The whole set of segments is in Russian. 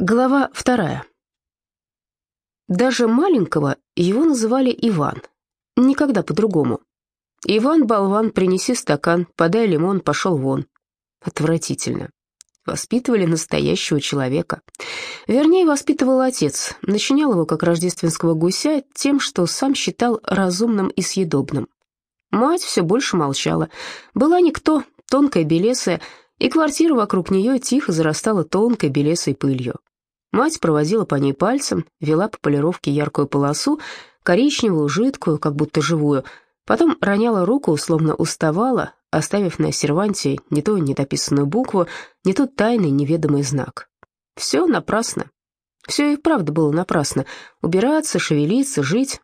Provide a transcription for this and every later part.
Глава вторая. Даже маленького его называли Иван. Никогда по-другому. Иван, болван, принеси стакан, подай лимон, пошел вон. Отвратительно. Воспитывали настоящего человека. Вернее, воспитывал отец. Начинял его, как рождественского гуся, тем, что сам считал разумным и съедобным. Мать все больше молчала. Была никто, тонкая, белесая, и квартира вокруг нее тихо зарастала тонкой белесой пылью. Мать проводила по ней пальцем, вела по полировке яркую полосу, коричневую, жидкую, как будто живую, потом роняла руку, словно уставала, оставив на серванте не то недописанную букву, не то тайный неведомый знак. Все напрасно. Все и правда было напрасно. Убираться, шевелиться, жить.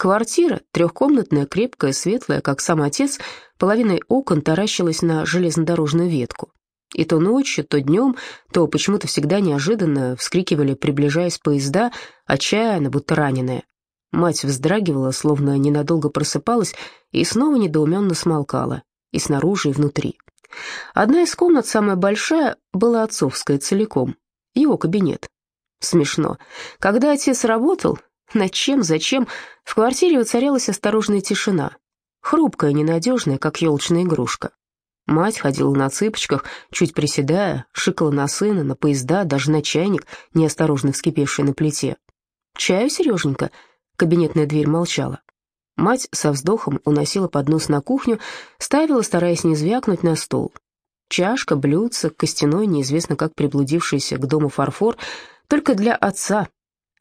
Квартира, трехкомнатная, крепкая, светлая, как сам отец, половиной окон таращилась на железнодорожную ветку. И то ночью, то днем, то почему-то всегда неожиданно вскрикивали, приближаясь поезда, отчаянно, будто раненые. Мать вздрагивала, словно ненадолго просыпалась, и снова недоуменно смолкала, и снаружи, и внутри. Одна из комнат, самая большая, была отцовская целиком, его кабинет. Смешно. Когда отец работал, над чем, зачем, в квартире воцарялась осторожная тишина, хрупкая, ненадежная, как елочная игрушка. Мать ходила на цыпочках, чуть приседая, шикала на сына, на поезда, даже на чайник, неосторожно вскипевший на плите. «Чаю, Сереженька?» Кабинетная дверь молчала. Мать со вздохом уносила поднос на кухню, ставила, стараясь не звякнуть, на стол. Чашка, блюдце, костяной, неизвестно как приблудившийся к дому фарфор, только для отца,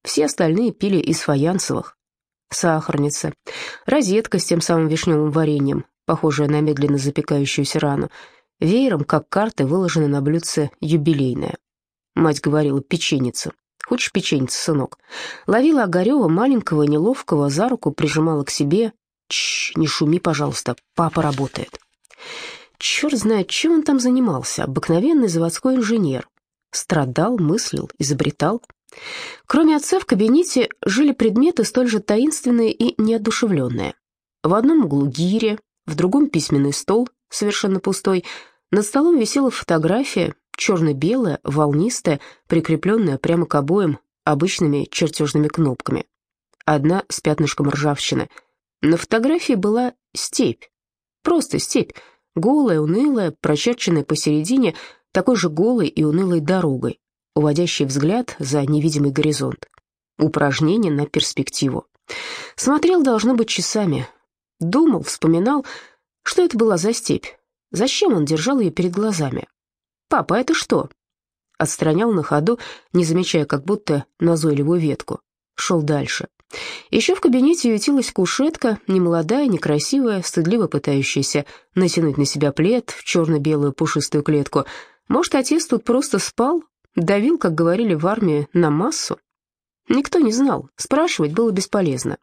все остальные пили из фаянсовых. Сахарница, розетка с тем самым вишневым вареньем, похожая на медленно запекающуюся рану. Веером, как карты, выложены на блюдце юбилейная. Мать говорила «печеница». «Хочешь печеница, сынок?» Ловила Огарева, маленького, неловкого, за руку, прижимала к себе. «Чш, не шуми, пожалуйста, папа работает». Черт знает, чем он там занимался, обыкновенный заводской инженер. Страдал, мыслил, изобретал. Кроме отца в кабинете жили предметы столь же таинственные и неодушевленные. В одном углу гиря, в другом письменный стол, совершенно пустой. Над столом висела фотография, черно-белая, волнистая, прикрепленная прямо к обоим обычными чертежными кнопками. Одна с пятнышком ржавчины. На фотографии была степь. Просто степь. Голая, унылая, прочерченная посередине, такой же голой и унылой дорогой, уводящий взгляд за невидимый горизонт. Упражнение на перспективу. Смотрел, должно быть, часами. Думал, вспоминал, что это была за степь. Зачем он держал ее перед глазами? «Папа, это что?» Отстранял на ходу, не замечая как будто назойливую ветку. Шел дальше. Еще в кабинете ютилась кушетка, немолодая, некрасивая, стыдливо пытающаяся натянуть на себя плед в черно-белую пушистую клетку. Может, отец тут просто спал, Давил, как говорили в армии, на массу? Никто не знал, спрашивать было бесполезно.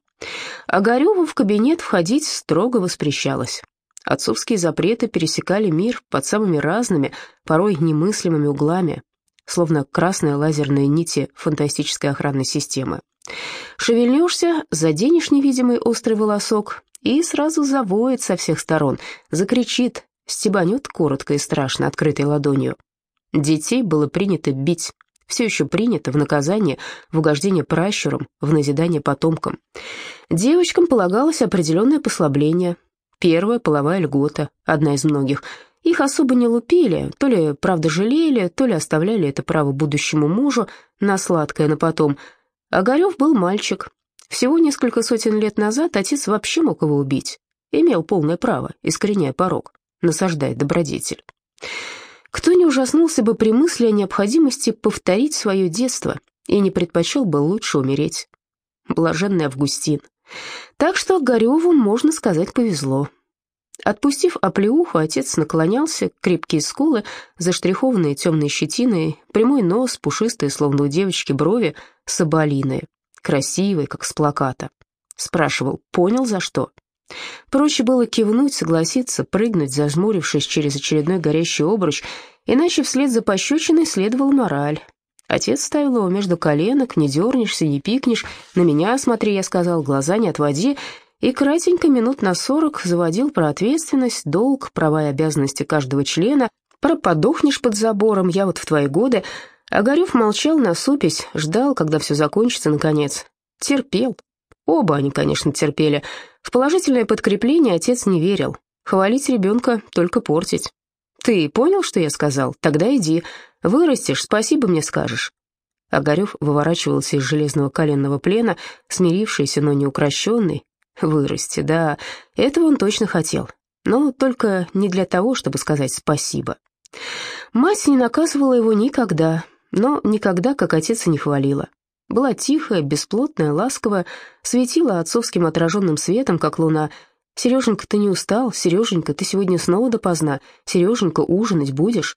Огареву в кабинет входить строго воспрещалось. Отцовские запреты пересекали мир под самыми разными, порой немыслимыми углами, словно красные лазерные нити фантастической охранной системы. Шевельнешься, заденешь невидимый острый волосок и сразу завоет со всех сторон, закричит, стебанет коротко и страшно открытой ладонью. Детей было принято бить, все еще принято в наказание, в угождение пращурам, в назидание потомкам. Девочкам полагалось определенное послабление, первая половая льгота, одна из многих. Их особо не лупили, то ли правда жалели, то ли оставляли это право будущему мужу на сладкое на потом. Огарев был мальчик. Всего несколько сотен лет назад отец вообще мог его убить. Имел полное право, искореняя порог, насаждая добродетель. Кто не ужаснулся бы при мысли о необходимости повторить свое детство и не предпочел бы лучше умереть? Блаженный Августин. Так что Гореву, можно сказать, повезло. Отпустив оплеуху, отец наклонялся, крепкие скулы, заштрихованные темной щетиной, прямой нос, пушистые, словно у девочки, брови, соболиные, красивые, как с плаката. Спрашивал, понял за что? Проще было кивнуть, согласиться, прыгнуть, зажмурившись через очередной горящий обруч, иначе вслед за пощечиной следовала мораль. Отец ставил его между коленок, не дернешься, не пикнешь, на меня смотри, я сказал, глаза не отводи, и кратенько минут на сорок заводил про ответственность, долг, права и обязанности каждого члена, про подохнешь под забором, я вот в твои годы, Огарев молчал, насупясь, ждал, когда все закончится, наконец. Терпел. Оба они, конечно, терпели. В положительное подкрепление отец не верил. Хвалить ребенка — только портить. «Ты понял, что я сказал? Тогда иди. Вырастешь, спасибо мне скажешь». Огарев выворачивался из железного коленного плена, смирившийся, но не укращенный. Вырасти, да, этого он точно хотел. Но только не для того, чтобы сказать спасибо. Мать не наказывала его никогда, но никогда, как отец, и не хвалила. Была тихая, бесплотная, ласковая, светила отцовским отраженным светом, как луна. «Сереженька, ты не устал? Сереженька, ты сегодня снова допоздна? Сереженька, ужинать будешь?»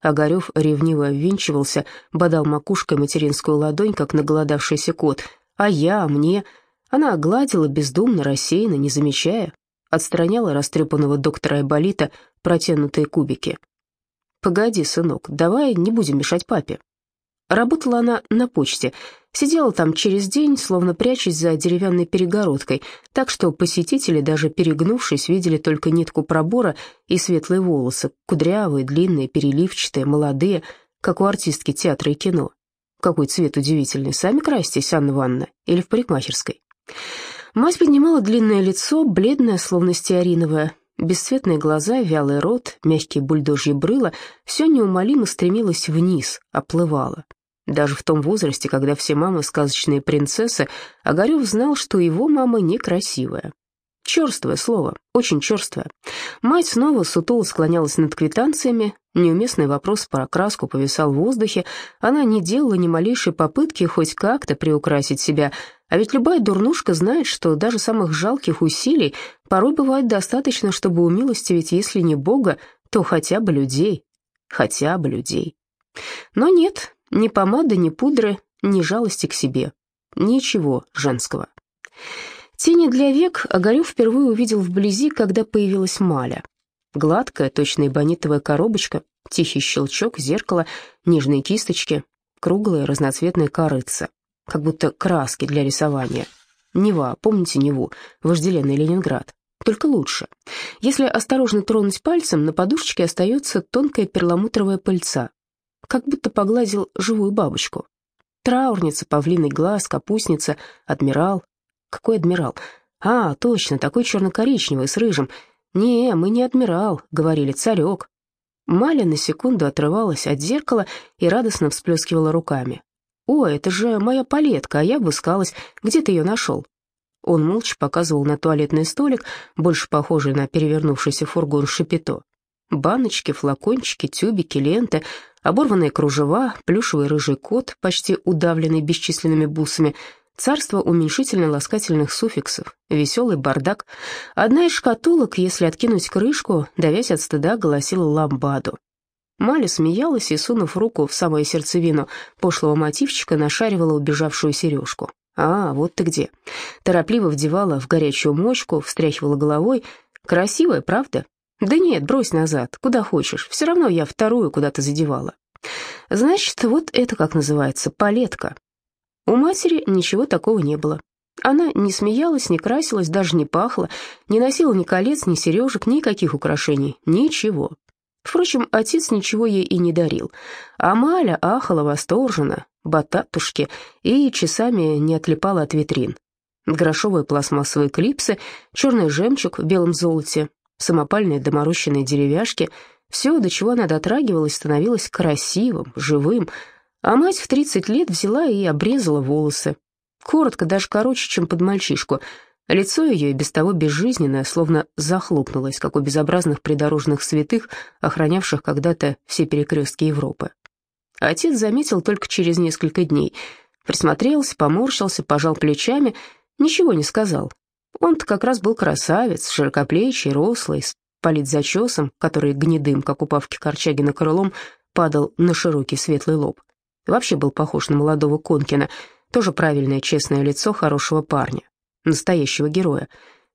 Огарев ревниво ввинчивался, бодал макушкой материнскую ладонь, как наголодавшийся кот. «А я, мне...» Она гладила бездумно, рассеянно, не замечая. Отстраняла растрепанного доктора Айболита протянутые кубики. «Погоди, сынок, давай не будем мешать папе». Работала она на почте, сидела там через день, словно прячась за деревянной перегородкой, так что посетители, даже перегнувшись, видели только нитку пробора и светлые волосы, кудрявые, длинные, переливчатые, молодые, как у артистки театра и кино. Какой цвет удивительный, сами красьтесь, Анна Ивановна, или в парикмахерской. Мать поднимала длинное лицо, бледное, словно стеариновое, Бесцветные глаза, вялый рот, мягкие бульдожьи брыла — все неумолимо стремилось вниз, оплывало. Даже в том возрасте, когда все мамы сказочные принцессы, Огарев знал, что его мама некрасивая. Черствое слово, очень черствое. Мать снова сутуло склонялась над квитанциями, неуместный вопрос про краску повисал в воздухе, она не делала ни малейшей попытки хоть как-то приукрасить себя, а ведь любая дурнушка знает, что даже самых жалких усилий порой бывает достаточно, чтобы умилостивить, если не Бога, то хотя бы людей, хотя бы людей. Но нет, ни помады, ни пудры, ни жалости к себе, ничего женского. Тени для век Огарев впервые увидел вблизи, когда появилась Маля. Гладкая, точная эбонитовая коробочка, тихий щелчок, зеркало, нежные кисточки, круглая разноцветная корыца, как будто краски для рисования. Нева, помните Неву, вожделенный Ленинград? Только лучше. Если осторожно тронуть пальцем, на подушечке остается тонкая перламутровая пыльца, как будто погладил живую бабочку. Траурница, павлиный глаз, капустница, адмирал, какой адмирал? А, точно, такой черно-коричневый, с рыжим. Не, мы не адмирал, говорили, царек. Маля на секунду отрывалась от зеркала и радостно всплескивала руками. «О, это же моя палетка, а я обыскалась. Где ты ее нашел?» Он молча показывал на туалетный столик, больше похожий на перевернувшийся фургон шапито. Баночки, флакончики, тюбики, ленты, оборванные кружева, плюшевый рыжий кот, почти удавленный бесчисленными бусами — Царство уменьшительно-ласкательных суффиксов, веселый бардак. Одна из шкатулок, если откинуть крышку, давясь от стыда, голосила ламбаду. Маля смеялась и, сунув руку в самую сердцевину пошлого мотивчика, нашаривала убежавшую сережку. «А, вот ты где!» Торопливо вдевала в горячую мочку, встряхивала головой. «Красивая, правда?» «Да нет, брось назад, куда хочешь. Все равно я вторую куда-то задевала». «Значит, вот это как называется, палетка. У матери ничего такого не было. Она не смеялась, не красилась, даже не пахла, не носила ни колец, ни сережек, никаких украшений, ничего. Впрочем, отец ничего ей и не дарил. А Маля ахала восторженно, бататушки, и часами не отлипала от витрин. Грошовые пластмассовые клипсы, черный жемчуг в белом золоте, самопальные доморощенные деревяшки — все, до чего она дотрагивалась, становилось красивым, живым, а мать в 30 лет взяла и обрезала волосы. Коротко, даже короче, чем под мальчишку. Лицо ее и без того безжизненное, словно захлопнулось, как у безобразных придорожных святых, охранявших когда-то все перекрестки Европы. Отец заметил только через несколько дней. Присмотрелся, поморщился, пожал плечами, ничего не сказал. Он-то как раз был красавец, широкоплечий, рослый, с политзачесом, который гнедым, как у Павки Корчагина крылом, падал на широкий светлый лоб. Вообще был похож на молодого Конкина, тоже правильное честное лицо хорошего парня, настоящего героя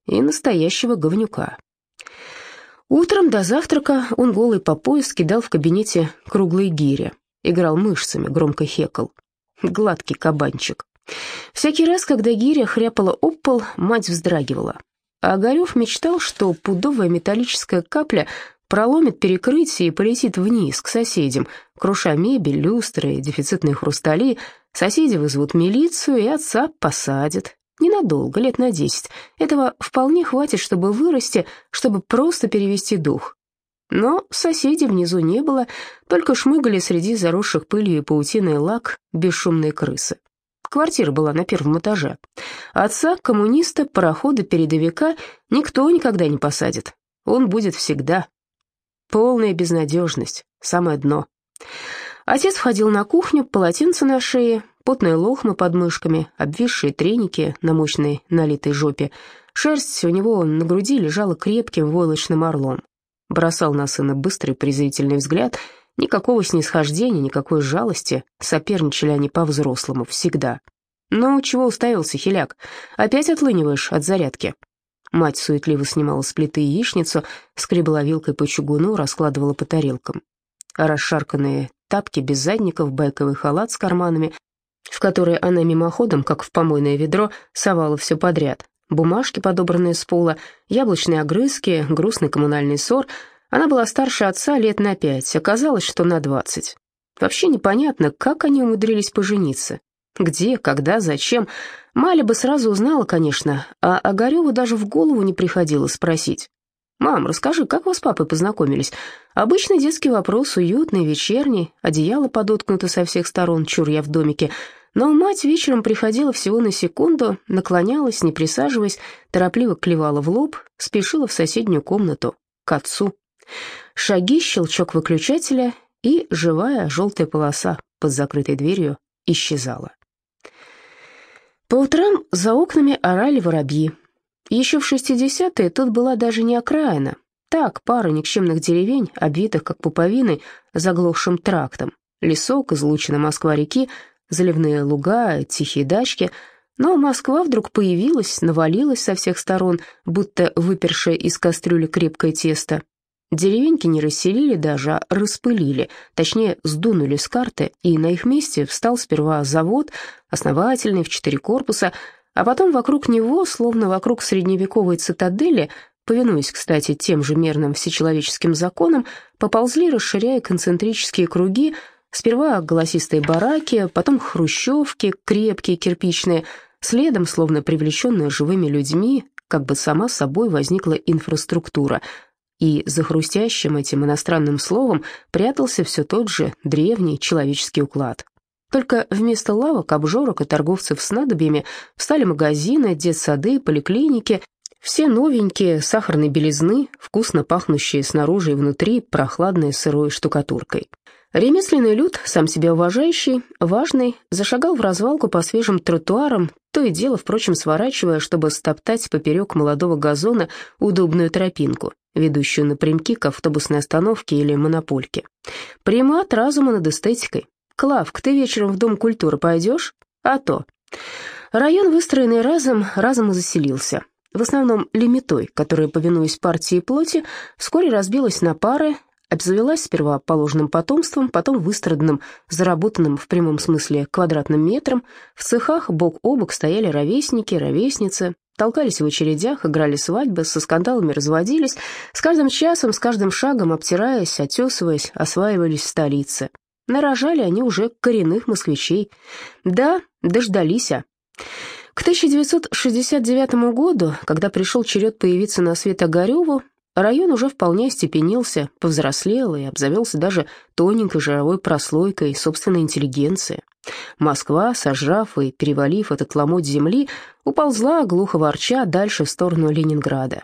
и настоящего говнюка. Утром до завтрака он голый по пояс кидал в кабинете круглые гири, играл мышцами, громко хекал. Гладкий кабанчик. Всякий раз, когда гиря хряпала об пол, мать вздрагивала. А Огарев мечтал, что пудовая металлическая капля проломит перекрытие и полетит вниз, к соседям, круша мебель, люстры, дефицитные хрустали. Соседи вызовут милицию, и отца посадят. Ненадолго, лет на десять. Этого вполне хватит, чтобы вырасти, чтобы просто перевести дух. Но соседей внизу не было, только шмыгали среди заросших пылью и паутиной лак бесшумные крысы. Квартира была на первом этаже. Отца, коммуниста, парохода-передовика никто никогда не посадит. Он будет всегда. Полная безнадежность, самое дно. Отец входил на кухню, полотенце на шее, потные лохмы под мышками, обвисшие треники на мощной налитой жопе. Шерсть у него на груди лежала крепким войлочным орлом. Бросал на сына быстрый презрительный взгляд. Никакого снисхождения, никакой жалости. Соперничали они по-взрослому, всегда. «Ну, чего уставился, хиляк? Опять отлыниваешь от зарядки?» Мать суетливо снимала с плиты яичницу, скребла вилкой по чугуну, раскладывала по тарелкам. Расшарканные тапки без задников, байковый халат с карманами, в которые она мимоходом, как в помойное ведро, совала все подряд. Бумажки, подобранные с пола, яблочные огрызки, грустный коммунальный ссор. Она была старше отца лет на пять, оказалось, что на двадцать. Вообще непонятно, как они умудрились пожениться. Где, когда, зачем. Маля бы сразу узнала, конечно, а Огареву даже в голову не приходило спросить. «Мам, расскажи, как вы с папой познакомились?» Обычный детский вопрос, уютный, вечерний, одеяло подоткнуто со всех сторон, чур я в домике. Но мать вечером приходила всего на секунду, наклонялась, не присаживаясь, торопливо клевала в лоб, спешила в соседнюю комнату, к отцу. Шаги, щелчок выключателя, и живая желтая полоса под закрытой дверью исчезала. По утрам за окнами орали воробьи. Еще в 60-е тут была даже не окраина. Так, пара никчемных деревень, обвитых, как пуповины, заглохшим трактом. Лесок, излучина Москва-реки, заливные луга, тихие дачки. Но Москва вдруг появилась, навалилась со всех сторон, будто выпершая из кастрюли крепкое тесто. Деревеньки не расселили даже, а распылили, точнее, сдунули с карты, и на их месте встал сперва завод, основательный, в четыре корпуса, а потом вокруг него, словно вокруг средневековой цитадели, повинуясь, кстати, тем же мерным всечеловеческим законам, поползли, расширяя концентрические круги, сперва голосистые бараки, потом хрущевки, крепкие, кирпичные, следом, словно привлеченные живыми людьми, как бы сама собой возникла инфраструктура — и за хрустящим этим иностранным словом прятался все тот же древний человеческий уклад. Только вместо лавок, обжорок и торговцев снадобьями встали магазины, детсады, поликлиники, все новенькие, сахарной белизны, вкусно пахнущие снаружи и внутри прохладной сырой штукатуркой. Ремесленный люд, сам себя уважающий, важный, зашагал в развалку по свежим тротуарам, то и дело, впрочем, сворачивая, чтобы стоптать поперек молодого газона удобную тропинку, ведущую напрямки к автобусной остановке или монопольке. Примат разума над эстетикой. «Клавк, ты вечером в Дом культуры пойдешь?» «А то». Район, выстроенный разом, разом и заселился. В основном лимитой, которая, повинуясь партии плоти, вскоре разбилась на пары, обзавелась сперва положенным потомством, потом выстраданным, заработанным в прямом смысле квадратным метром. В цехах бок о бок стояли ровесники, ровесницы, толкались в очередях, играли свадьбы, со скандалами разводились, с каждым часом, с каждым шагом, обтираясь, отесываясь, осваивались в столице. Нарожали они уже коренных москвичей. Да, дождались, а. К 1969 году, когда пришел черед появиться на свет Огареву, Район уже вполне остепенился, повзрослел и обзавелся даже тоненькой жировой прослойкой собственной интеллигенции. Москва, сожрав и перевалив этот ломоть земли, уползла, глухо ворча, дальше в сторону Ленинграда.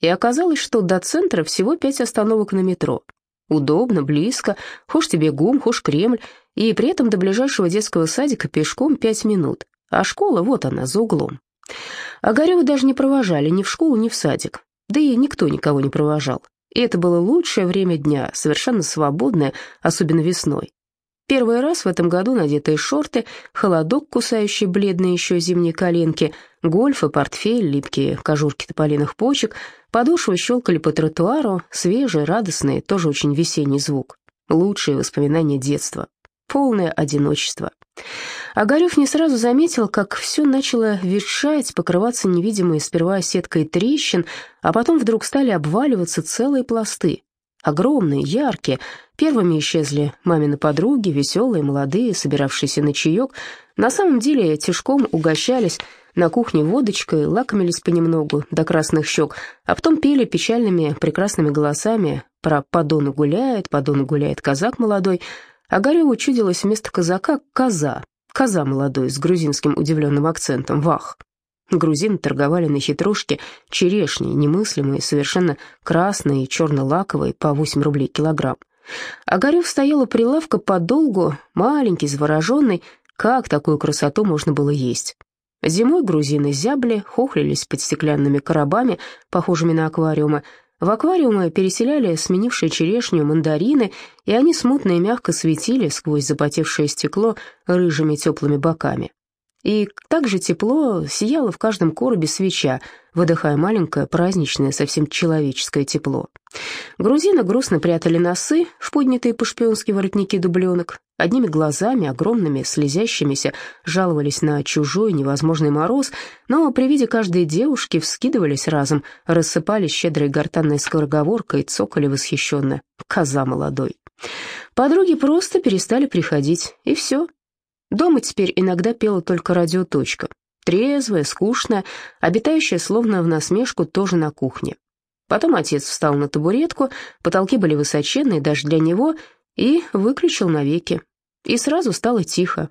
И оказалось, что до центра всего пять остановок на метро. Удобно, близко, хошь тебе ГУМ, хошь Кремль, и при этом до ближайшего детского садика пешком пять минут, а школа вот она, за углом. Огарева даже не провожали ни в школу, ни в садик. Да и никто никого не провожал. И это было лучшее время дня, совершенно свободное, особенно весной. Первый раз в этом году надетые шорты, холодок, кусающий бледные еще зимние коленки, гольф и портфель, липкие кожурки тополиных почек, подошвы щелкали по тротуару, свежий, радостный, тоже очень весенний звук. Лучшие воспоминания детства. Полное одиночество. Огарев не сразу заметил, как все начало ветшать, покрываться невидимой сперва сеткой трещин, а потом вдруг стали обваливаться целые пласты. огромные, яркие. Первыми исчезли мамины подруги, веселые, молодые, собиравшиеся на чаек. На самом деле тишком угощались на кухне водочкой, лакомились понемногу до красных щек, а потом пели печальными прекрасными голосами про «Подону гуляет, подону гуляет казак молодой», а Гореву чудилось вместо казака коза, коза молодой с грузинским удивленным акцентом, вах. Грузины торговали на хитрушке черешней, немыслимые, совершенно красные черно-лаковые, по 8 рублей килограмм. Огарев стоял у прилавка подолгу, маленький, завороженный, как такую красоту можно было есть. Зимой грузины зябли, хохлились под стеклянными коробами, похожими на аквариумы, в аквариумы переселяли сменившие черешню мандарины, и они смутно и мягко светили сквозь запотевшее стекло рыжими теплыми боками. И также тепло сияло в каждом коробе свеча, выдыхая маленькое праздничное, совсем человеческое тепло. Грузины грустно прятали носы в поднятые по-шпионски воротники дубленок, одними глазами, огромными, слезящимися, жаловались на чужой невозможный мороз, но при виде каждой девушки вскидывались разом, рассыпались щедрой гортанной скороговоркой, цокали восхищенно. Коза молодой. Подруги просто перестали приходить, и все. Дома теперь иногда пела только радиоточка. Трезвая, скучная, обитающая словно в насмешку тоже на кухне. Потом отец встал на табуретку, потолки были высоченные даже для него, и выключил навеки. И сразу стало тихо.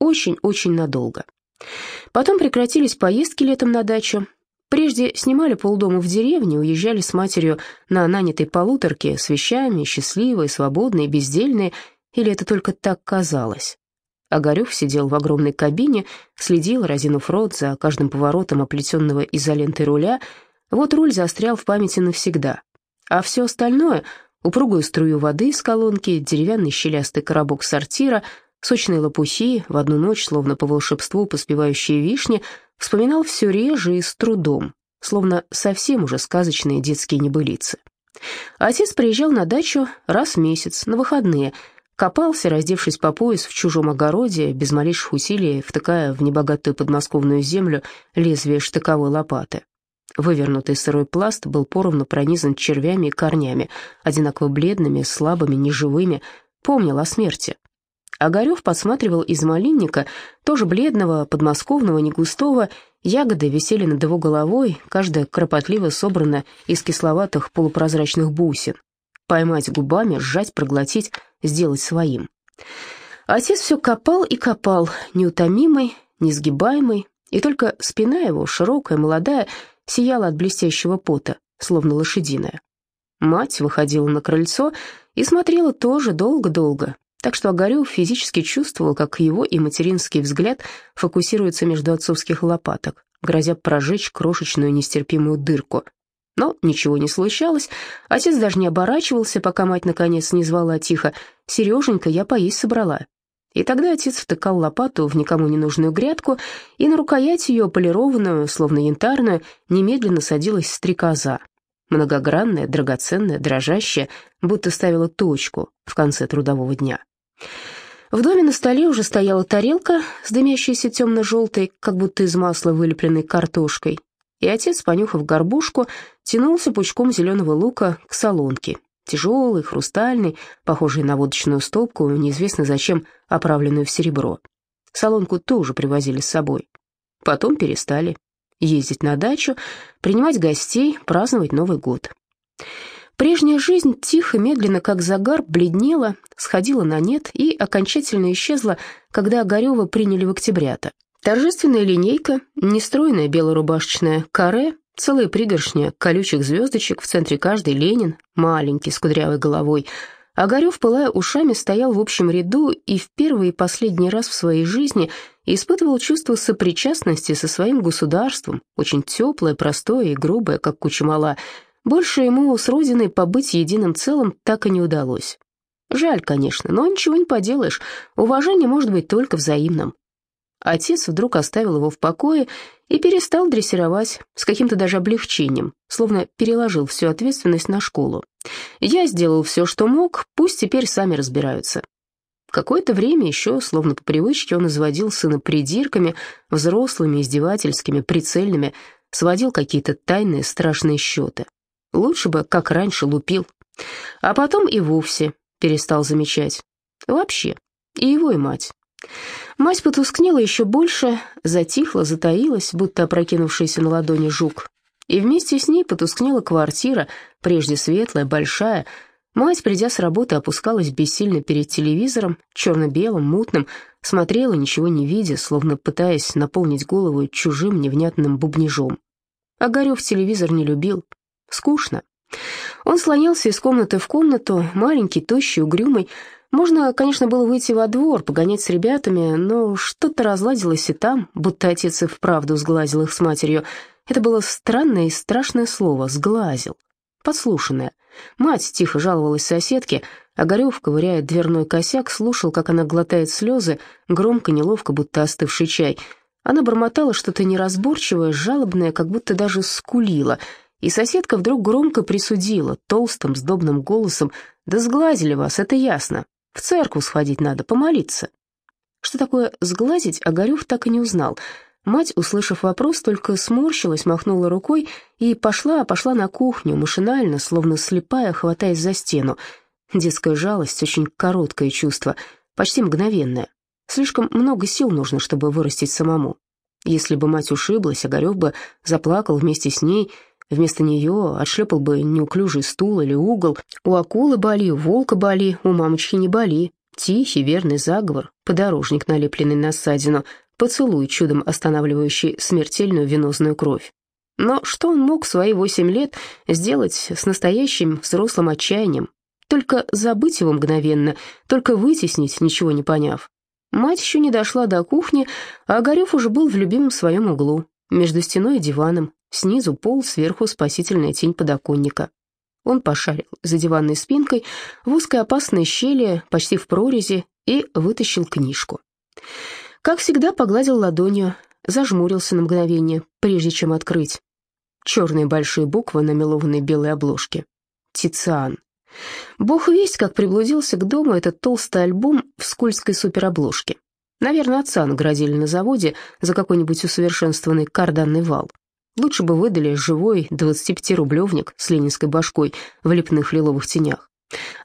Очень-очень надолго. Потом прекратились поездки летом на дачу. Прежде снимали полдома в деревне, уезжали с матерью на нанятой полуторке с вещами, счастливые, свободные, бездельные, или это только так казалось. Огарев сидел в огромной кабине, следил, разинув рот, за каждым поворотом оплетенного изолентой руля. Вот руль застрял в памяти навсегда. А все остальное — упругую струю воды из колонки, деревянный щелястый коробок сортира, сочные лопухи, в одну ночь, словно по волшебству поспевающие вишни, вспоминал все реже и с трудом, словно совсем уже сказочные детские небылицы. Отец приезжал на дачу раз в месяц, на выходные — Копался, раздевшись по пояс в чужом огороде, без малейших усилий, втыкая в небогатую подмосковную землю лезвие штыковой лопаты. Вывернутый сырой пласт был поровну пронизан червями и корнями, одинаково бледными, слабыми, неживыми, помнил о смерти. Огарев подсматривал из малинника, тоже бледного, подмосковного, негустого, ягоды висели над его головой, каждая кропотливо собрана из кисловатых полупрозрачных бусин. Поймать губами, сжать, проглотить — сделать своим. Отец все копал и копал, неутомимый, несгибаемый, и только спина его, широкая, молодая, сияла от блестящего пота, словно лошадиная. Мать выходила на крыльцо и смотрела тоже долго-долго, так что Огарев физически чувствовал, как его и материнский взгляд фокусируются между отцовских лопаток, грозя прожечь крошечную нестерпимую дырку, но ничего не случалось, отец даже не оборачивался, пока мать наконец не звала тихо «Сереженька, я поесть собрала». И тогда отец втыкал лопату в никому не нужную грядку, и на рукоять ее, полированную, словно янтарную, немедленно садилась стрекоза. Многогранная, драгоценная, дрожащая, будто ставила точку в конце трудового дня. В доме на столе уже стояла тарелка с дымящейся темно-желтой, как будто из масла вылепленной картошкой, и отец, понюхав горбушку, тянулся пучком зеленого лука к солонке, тяжелый, хрустальный, похожий на водочную стопку, неизвестно зачем оправленную в серебро. Солонку тоже привозили с собой. Потом перестали ездить на дачу, принимать гостей, праздновать Новый год. Прежняя жизнь тихо, медленно, как загар, бледнела, сходила на нет и окончательно исчезла, когда Огарева приняли в октябрята. Торжественная линейка, нестройная белорубашечная каре, целая пригоршня колючих звездочек, в центре каждой Ленин, маленький, с кудрявой головой. Огарев, пылая ушами, стоял в общем ряду и в первый и последний раз в своей жизни испытывал чувство сопричастности со своим государством, очень теплое, простое и грубое, как куча Больше ему с родиной побыть единым целым так и не удалось. Жаль, конечно, но ничего не поделаешь, уважение может быть только взаимным. Отец вдруг оставил его в покое и перестал дрессировать с каким-то даже облегчением, словно переложил всю ответственность на школу. Я сделал все, что мог, пусть теперь сами разбираются. Какое-то время еще, словно по привычке, он изводил сына придирками, взрослыми, издевательскими, прицельными, сводил какие-то тайные страшные счеты. Лучше бы, как раньше, лупил, А потом и вовсе перестал замечать. Вообще, и его, и мать. Мать потускнела еще больше, затихла, затаилась, будто опрокинувшийся на ладони жук. И вместе с ней потускнела квартира, прежде светлая, большая. Мать, придя с работы, опускалась бессильно перед телевизором, черно-белым, мутным, смотрела, ничего не видя, словно пытаясь наполнить голову чужим невнятным бубнижом. Огарев телевизор не любил. Скучно. Он слонялся из комнаты в комнату, маленький, тощий, угрюмый. Можно, конечно, было выйти во двор, погонять с ребятами, но что-то разладилось и там, будто отец и вправду сглазил их с матерью. Это было странное и страшное слово «сглазил». Подслушанное. Мать тихо жаловалась соседке, Огарев, ковыряя дверной косяк, слушал, как она глотает слезы, громко, неловко, будто остывший чай. Она бормотала что-то неразборчивое, жалобное, как будто даже скулила — и соседка вдруг громко присудила, толстым, сдобным голосом, «Да сглазили вас, это ясно. В церковь сходить надо, помолиться». Что такое «сглазить» Огарев так и не узнал. Мать, услышав вопрос, только сморщилась, махнула рукой и пошла, пошла на кухню, машинально, словно слепая, хватаясь за стену. Детская жалость, очень короткое чувство, почти мгновенное. Слишком много сил нужно, чтобы вырастить самому. Если бы мать ушиблась, Огарев бы заплакал вместе с ней, Вместо нее отшлепал бы неуклюжий стул или угол. У акулы боли, у волка боли, у мамочки не боли. Тихий, верный заговор, подорожник, налепленный на ссадину, поцелуй, чудом останавливающий смертельную венозную кровь. Но что он мог в свои восемь лет сделать с настоящим взрослым отчаянием? Только забыть его мгновенно, только вытеснить, ничего не поняв. Мать еще не дошла до кухни, а Огарев уже был в любимом своем углу, между стеной и диваном, Снизу пол, сверху спасительная тень подоконника. Он пошарил за диванной спинкой в узкой опасной щели, почти в прорези, и вытащил книжку. Как всегда, погладил ладонью, зажмурился на мгновение, прежде чем открыть. Черные большие буквы на мелованной белой обложке. Тициан. Бог весть, как приблудился к дому этот толстый альбом в скользкой суперобложке. Наверное, отца наградили на заводе за какой-нибудь усовершенствованный карданный вал. Лучше бы выдали живой 25-рублевник с ленинской башкой в лепных лиловых тенях.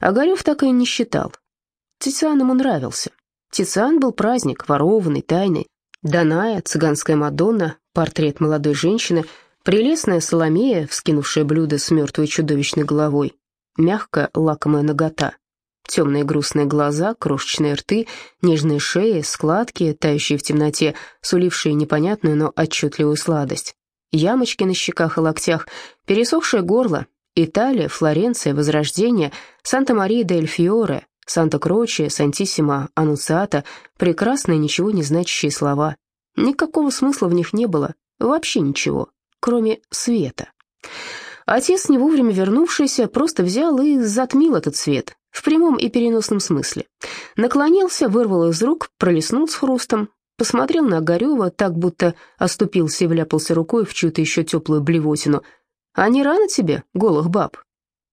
Огарев так и не считал. Тициан ему нравился. Тициан был праздник, ворованный, тайный. Даная, цыганская Мадонна, портрет молодой женщины, прелестная Соломея, вскинувшая блюдо с мертвой чудовищной головой, мягкая лакомая нагота, темные грустные глаза, крошечные рты, нежные шеи, складки, тающие в темноте, сулившие непонятную, но отчетливую сладость ямочки на щеках и локтях, пересохшее горло, Италия, Флоренция, Возрождение, Санта-Мария-дель-Фьоре, Санта-Кроче, Сантиссима, Ануциата — прекрасные, ничего не значащие слова. Никакого смысла в них не было, вообще ничего, кроме света. Отец, не вовремя вернувшийся, просто взял и затмил этот свет, в прямом и переносном смысле. Наклонился, вырвал из рук, пролеснул с хрустом, Посмотрел на Огарева, так будто оступился и вляпался рукой в чью-то еще теплую блевотину. «А не рано тебе, голых баб?»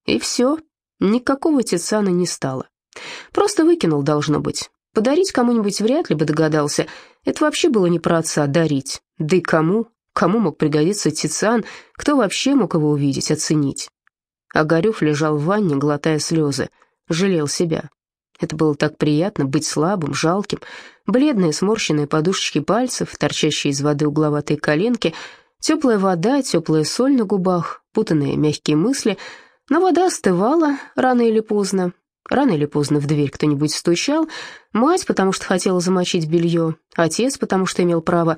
И все, никакого Тицана не стало. Просто выкинул, должно быть. Подарить кому-нибудь вряд ли бы догадался. Это вообще было не про отца дарить. Да и кому? Кому мог пригодиться Тицан? Кто вообще мог его увидеть, оценить? Огарев лежал в ванне, глотая слезы. Жалел себя. Это было так приятно быть слабым, жалким. Бледные сморщенные подушечки пальцев, торчащие из воды угловатые коленки, теплая вода, теплая соль на губах, путанные мягкие мысли. Но вода остывала рано или поздно. Рано или поздно в дверь кто-нибудь стучал. Мать, потому что хотела замочить белье, отец, потому что имел право.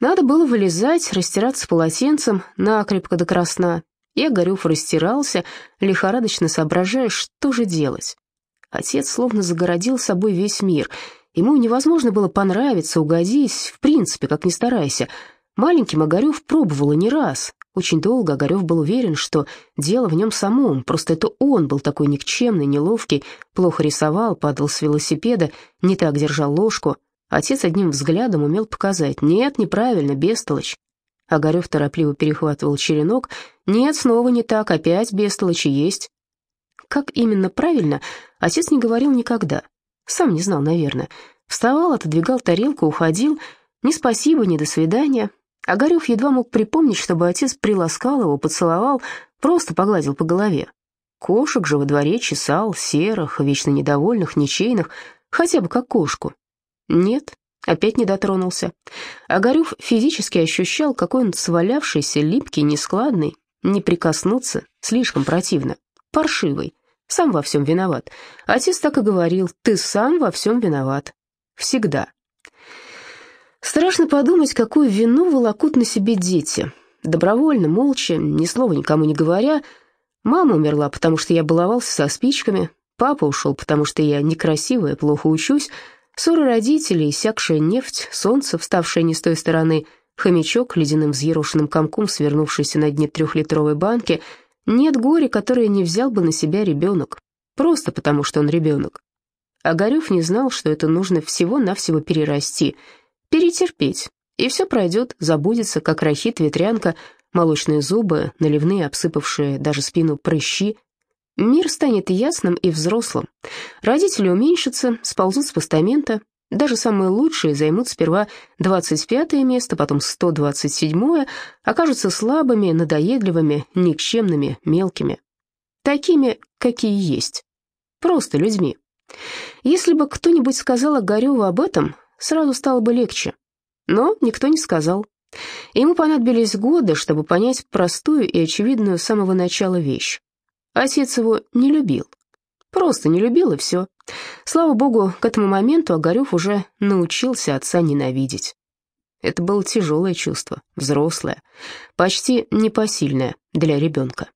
Надо было вылезать, растираться полотенцем, накрепко до красна. Я, Горюв, растирался, лихорадочно соображая, что же делать. Отец словно загородил собой весь мир. Ему невозможно было понравиться, угодить, в принципе, как ни старайся. Маленьким Огарев пробовал не раз. Очень долго Огарев был уверен, что дело в нем самом, просто это он был такой никчемный, неловкий, плохо рисовал, падал с велосипеда, не так держал ложку. Отец одним взглядом умел показать «нет, неправильно, бестолочь». Огарев торопливо перехватывал черенок «нет, снова не так, опять бестолочи есть». Как именно правильно, отец не говорил никогда. Сам не знал, наверное. Вставал, отодвигал тарелку, уходил. Ни спасибо, ни до свидания. Огарев едва мог припомнить, чтобы отец приласкал его, поцеловал, просто погладил по голове. Кошек же во дворе чесал, серых, вечно недовольных, ничейных, хотя бы как кошку. Нет, опять не дотронулся. Огарев физически ощущал, какой он свалявшийся, липкий, нескладный, не прикоснуться, слишком противно, паршивый, сам во всем виноват. Отец так и говорил, ты сам во всем виноват. Всегда. Страшно подумать, какую вину волокут на себе дети. Добровольно, молча, ни слова никому не говоря. Мама умерла, потому что я баловался со спичками. Папа ушел, потому что я некрасивая, плохо учусь. Ссоры родителей, иссякшая нефть, солнце, вставшее не с той стороны, хомячок, ледяным взъерошенным комком, свернувшийся на дне трехлитровой банки. Нет горя, которое не взял бы на себя ребенок. Просто потому, что он ребенок. Огарев не знал, что это нужно всего-навсего перерасти — перетерпеть, и все пройдет, забудется, как рахит, ветрянка, молочные зубы, наливные, обсыпавшие даже спину прыщи. Мир станет ясным и взрослым. Родители уменьшатся, сползут с постамента, даже самые лучшие займут сперва 25 место, потом 127-е, окажутся слабыми, надоедливыми, никчемными, мелкими. Такими, какие есть. Просто людьми. Если бы кто-нибудь сказал Огареву об этом, сразу стало бы легче. Но никто не сказал. Ему понадобились годы, чтобы понять простую и очевидную с самого начала вещь. Отец его не любил. Просто не любил, и все. Слава богу, к этому моменту Огарев уже научился отца ненавидеть. Это было тяжелое чувство, взрослое, почти непосильное для ребенка.